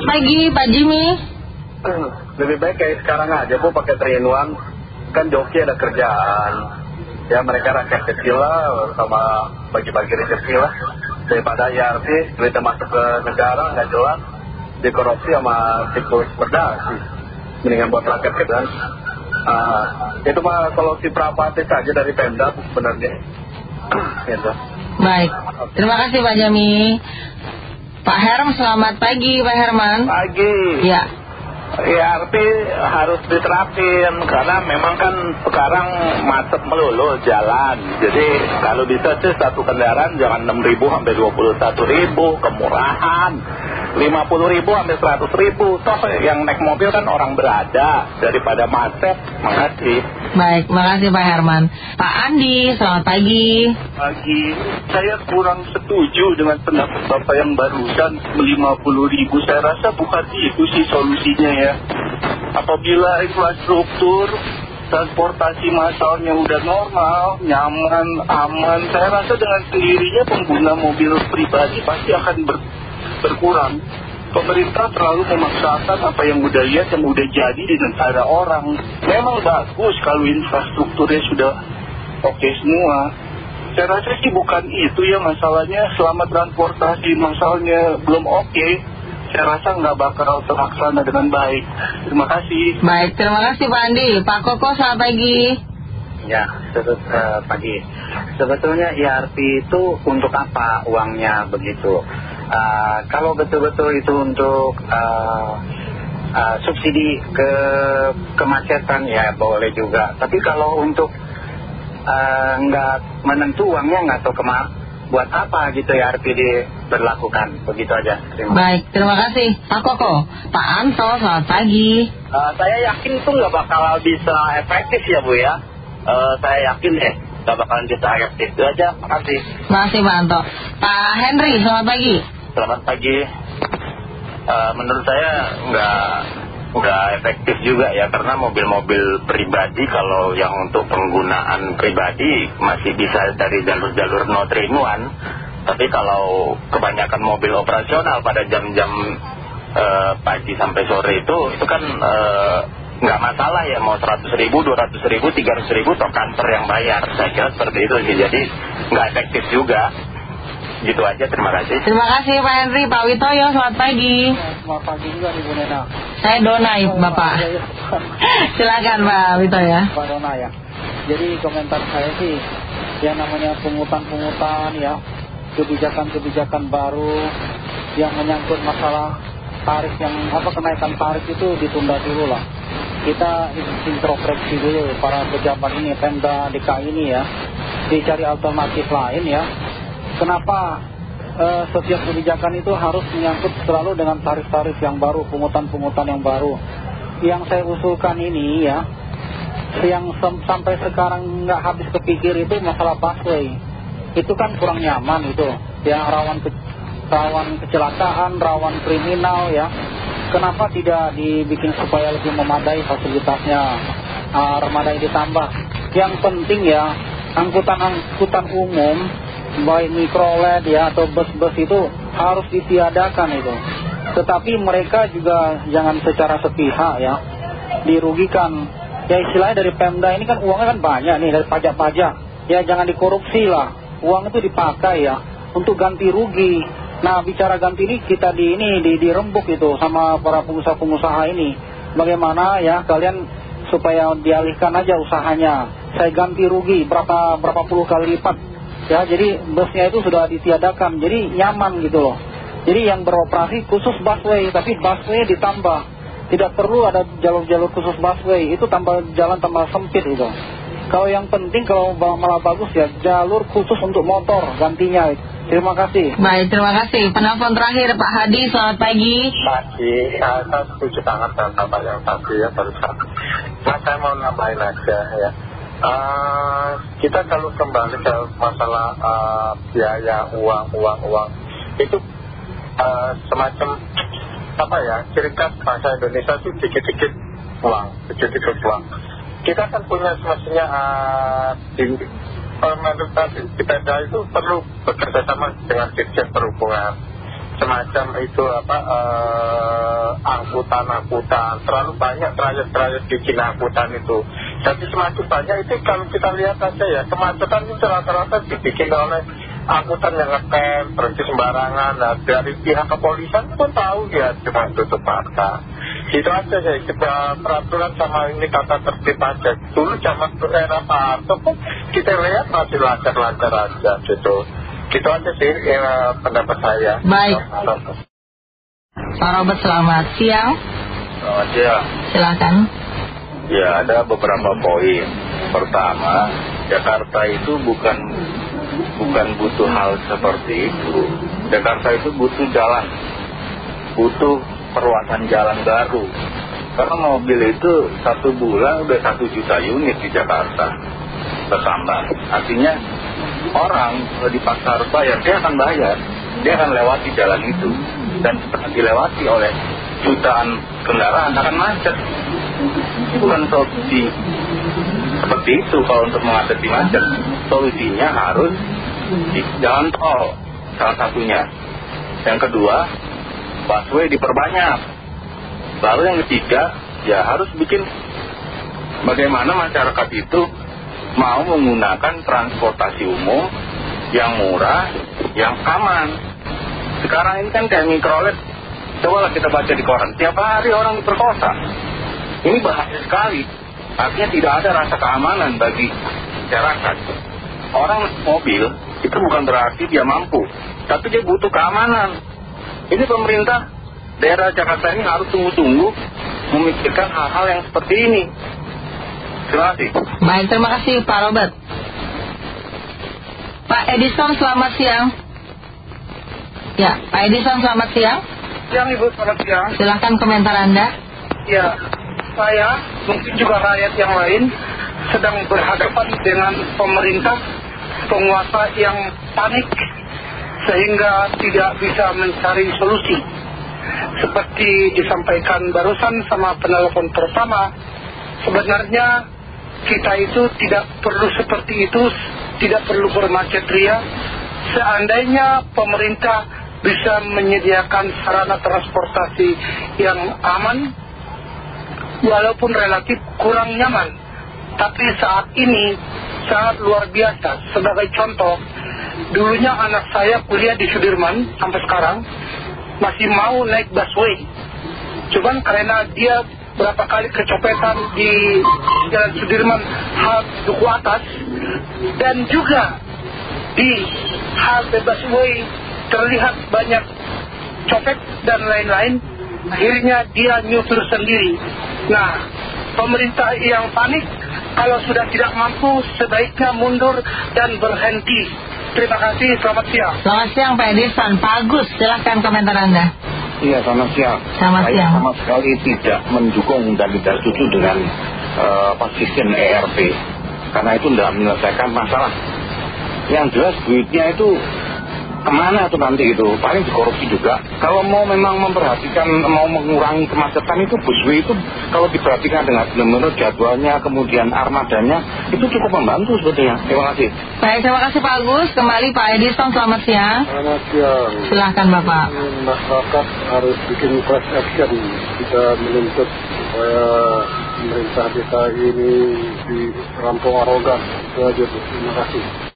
Pagi Pak Jimmy. Lebih baik kayak sekarang aja Bu pakai terinuan kan joki ada kerjaan. Ya mereka rakyat kecil lah sama bagi-bagi rezeki lah. Daripada IRP duitnya masuk ke negara nggak jelas. Dikorupsi sama tikus berdasi. Mendingan buat rakyat kecil kan. Uh, itu mah kalau si prapatis saja dari Pemda sebenarnya. Gitu. Baik, terima kasih Pak Jami Pak Herm, selamat pagi Pak Herman Pagi Ya ERP harus diterapin karena memang kan sekarang macet melulu jalan. Jadi kalau bisa sih satu kendaraan jangan 6 ribu sampai 21 ribu, kemurahan. 50 ribu sampai 100 ribu. Toh yang naik mobil kan orang berada daripada macet. Makasih. Baik, makasih Pak Herman. Pak Andi, selamat pagi. Pagi, saya kurang setuju dengan pendapat Bapak yang barusan 50 ribu. Saya rasa bukan itu sih solusinya ya. Apabila infrastruktur transportasi massalnya udah normal, nyaman, aman, saya rasa dengan sendirinya pengguna mobil pribadi pasti akan ber, berkurang. Pemerintah terlalu memaksakan apa yang udah lihat, yang udah jadi di negara orang. Memang bagus kalau infrastrukturnya sudah oke semua. Saya rasa sih bukan itu ya masalahnya, selama transportasi masalahnya belum oke, saya rasa nggak bakal terlaksana dengan baik. Terima kasih. Baik, terima kasih Pak Andi. Pak Koko, selamat pagi. Ya, sebet, uh, pagi. Sebetulnya IRP itu untuk apa uangnya begitu? Uh, kalau betul-betul itu untuk uh, uh, subsidi ke kemacetan ya boleh juga. Tapi kalau untuk uh, nggak menentu uangnya nggak tahu ke mana, buat apa gitu ya IRP diberlakukan. Begitu aja. Terima Baik, terima kasih. Pak Koko, Pak Anto, selamat pagi. Uh, saya yakin itu nggak bakal bisa efektif ya Bu ya. Uh, saya yakin deh nggak bakalan bisa efektif. Itu aja, makasih. Terima kasih Pak Anto. Pak Henry, selamat pagi. Selamat pagi. Uh, menurut saya nggak nggak efektif juga ya karena mobil-mobil pribadi kalau yang untuk penggunaan pribadi masih bisa dari jalur-jalur no trinuan tapi kalau kebanyakan mobil operasional pada jam-jam uh, pagi sampai sore itu itu kan uh, nggak masalah ya mau 100 ribu, 200 ribu, 300 ribu toh kantor yang bayar. Saya kira seperti itu sih. Jadi nggak efektif juga gitu aja terima kasih Terima kasih Pak Henry, Pak Witoyo, selamat pagi. Selamat pagi juga Ibu Nena. Saya Dona, Bapak. Silakan Pak Witoyo. Pak Dona ya. Jadi komentar saya sih, yang namanya pungutan-pungutan ya, kebijakan-kebijakan baru yang menyangkut masalah tarif yang apa kenaikan tarif itu ditunda dulu lah. Kita introspeksi dulu para pejabat ini, Pemda DKI ini ya, dicari alternatif lain ya. Kenapa eh, setiap kebijakan itu harus menyangkut selalu dengan tarif-tarif yang baru, pungutan-pungutan yang baru. Yang saya usulkan ini ya, yang sampai sekarang nggak habis kepikir itu masalah busway. Itu kan kurang nyaman itu, ya rawan ke, rawan kecelakaan, rawan kriminal ya. Kenapa tidak dibikin supaya lebih memadai fasilitasnya, uh, ditambah. Yang penting ya, angkutan-angkutan umum baik mikrolet ya atau bus-bus itu harus ditiadakan itu. Tetapi mereka juga jangan secara sepihak ya dirugikan. Ya istilahnya dari Pemda ini kan uangnya kan banyak nih dari pajak-pajak. Ya jangan dikorupsi lah. Uang itu dipakai ya untuk ganti rugi. Nah bicara ganti ini kita di ini di, dirembuk itu sama para pengusaha-pengusaha ini. Bagaimana ya kalian supaya dialihkan aja usahanya. Saya ganti rugi berapa berapa puluh kali lipat ya jadi busnya itu sudah ditiadakan. Jadi nyaman gitu loh. Jadi yang beroperasi khusus busway tapi busway ditambah. Tidak perlu ada jalur-jalur khusus busway. Itu tambah jalan tambah sempit itu kalau yang penting kalau malah bagus ya jalur khusus untuk motor gantinya. Terima kasih. Baik terima kasih. Penelpon terakhir Pak Hadi selamat pagi. Pagi saya, saya setuju banget dengan bapak yang tadi ya barusan nah, saya mau nambahin aja ya Uh, kita kalau kembali ke masalah uh, biaya uang uang uang itu uh, semacam apa ya ciri khas bahasa Indonesia itu dikit-dikit uang dikit-dikit uang. Kita kan punya semestinya di pemerintah di itu perlu bekerja sama dengan Dirjen Perhubungan. Semacam itu apa angkutan-angkutan terlalu banyak trayek-trayek bikin angkutan itu jadi semakin banyak itu kalau kita lihat aja ya kemacetan itu rata-rata dibikin oleh angkutan yang ngetem berhenti sembarangan. Nah dari pihak kepolisian pun tahu ya cuma tutup mata. Itu aja sih kita peraturan sama ini kata tertib aja dulu zaman era Pak Harto pun kita lihat masih lancar-lancar aja gitu. Gitu aja sih ya, pendapat saya. Baik. Pak Robert selamat siang. Selamat siang. Silakan Ya ada beberapa poin. Pertama, Jakarta itu bukan bukan butuh hal seperti itu. Jakarta itu butuh jalan, butuh perluasan jalan baru. Karena mobil itu satu bulan udah satu juta unit di Jakarta bertambah. Artinya orang di pasar bayar dia akan bayar, dia akan lewati jalan itu dan setelah dilewati oleh jutaan kendaraan akan macet. Bukan solusi seperti itu kalau untuk mengatasi macet. Solusinya harus di jalan tol salah satunya. Yang kedua, busway diperbanyak. Lalu yang ketiga, ya harus bikin bagaimana masyarakat itu mau menggunakan transportasi umum yang murah, yang aman. Sekarang ini kan kayak mikrolet, cobalah kita baca di koran, tiap hari orang diperkosa. Ini bahaya sekali. Artinya tidak ada rasa keamanan bagi masyarakat. Orang mobil itu bukan berarti dia mampu, tapi dia butuh keamanan. Ini pemerintah daerah Jakarta ini harus tunggu-tunggu memikirkan hal-hal yang seperti ini. Terima kasih. Baik terima kasih Pak Robert Pak Edison selamat siang Ya Pak Edison selamat siang Siang Ibu, selamat siang. Silakan komentar Anda Ya, saya mungkin juga rakyat yang lain sedang berhadapan dengan pemerintah penguasa yang panik sehingga tidak bisa mencari solusi. Seperti disampaikan barusan sama penelpon pertama, sebenarnya kita itu tidak perlu seperti itu, tidak perlu bermacet ria. Seandainya pemerintah bisa menyediakan sarana transportasi yang aman, walaupun relatif kurang nyaman. Tapi saat ini sangat luar biasa. Sebagai contoh, dulunya anak saya kuliah di Sudirman sampai sekarang masih mau naik busway. Cuman karena dia berapa kali kecopetan di Jalan Sudirman hal duku atas dan juga di halte busway terlihat banyak copet dan lain-lain akhirnya dia nyutur sendiri nah pemerintah yang panik kalau sudah tidak mampu sebaiknya mundur dan berhenti terima kasih selamat siang Selamat siang Pak Edison Pak Agus silahkan komentar Anda Iya, selamat siang. Selamat Saya siang. sama sekali tidak mendukung dan tidak setuju dengan eh, apa, sistem ERP. Karena itu tidak menyelesaikan masalah. Yang jelas duitnya itu ke mana tuh nanti itu? Paling dikorupsi juga. Kalau mau memang memperhatikan, mau mengurangi kemacetan itu busway itu kalau diperhatikan dengan benar-benar jadwalnya, kemudian armadanya, itu cukup membantu sebetulnya. Terima kasih. Baik terima kasih Pak Agus Kembali Pak Edison selamat siang Selamat siang Silahkan Bapak masyarakat harus bikin class action kita menuntut supaya pemerintah kita ini dirampok arogan itu aja terima kasih